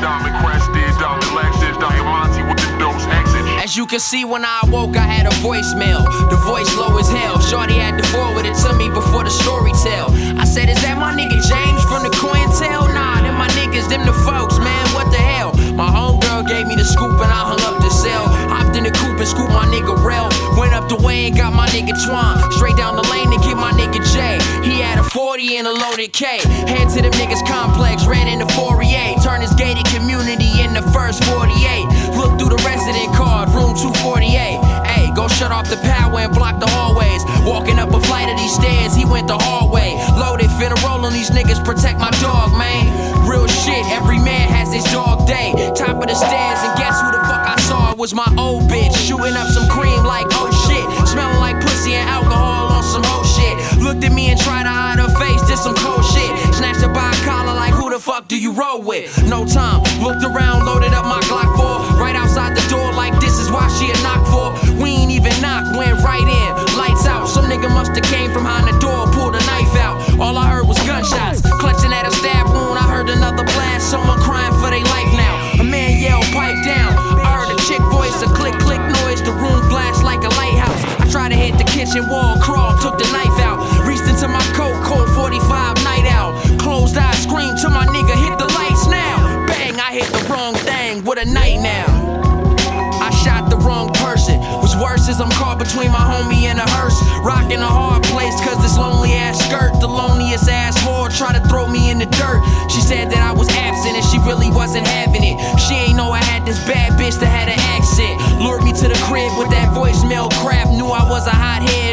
diamond diamante with the dose exit. As you can see, when I awoke, I had a voicemail. The voice low as hell. Shorty had to forward it to me before the story tell. I said, Is that my nigga James from the Cointel? Nah, them my niggas, them the folks, man. What the hell? My homegirl gave me the scoop and I hung up the cell. Hopped in the coupe and scooped my nigga Rel. Went up the way and got my nigga Twan. Straight down the lane to get my nigga Jay. He had a 40 and a loaded K. Head to them niggas complex, ran into shut off the power and block the hallways. Walking up a flight of these stairs, he went the hallway. Loaded, finna roll on these niggas, protect my dog, man. Real shit, every man has his dog day. Top of the stairs, and guess who the fuck I saw? It was my old bitch, shooting up some cream like oh shit. Smelling like pussy and alcohol on some whole shit. Looked at me and tried to hide her face, did some cold shit. Snatched her by a collar like who the fuck do you roll with? No time, looked around, loaded up my Glock kitchen wall, crawl, took the knife out. Reached into my coat, cold 45 night out. Closed eyes, screamed to my nigga, hit the lights now. Bang, I hit the wrong thing with a night now. I shot the wrong person. What's worse is I'm caught between my homie and a hearse. Rocking a hard place, cause this lonely ass skirt, the loneliest ass whore, try to throw me in the dirt. She said that I was absent and she really wasn't having it. She ain't know I had this bad bitch that had an accent. Lured me to the crib with that voicemail crap. Knew I was a hothead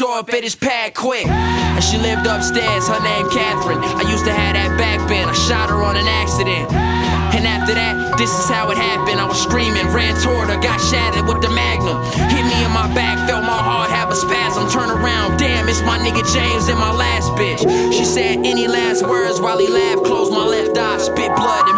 show up at his pad quick. And she lived upstairs, her name Catherine. I used to have that back bend, I shot her on an accident. And after that, this is how it happened. I was screaming, ran toward her, got shattered with the magnum. Hit me in my back, felt my heart have a spasm. Turn around, damn, it's my nigga James and my last bitch. She said any last words while he laughed, closed my left eye, spit blood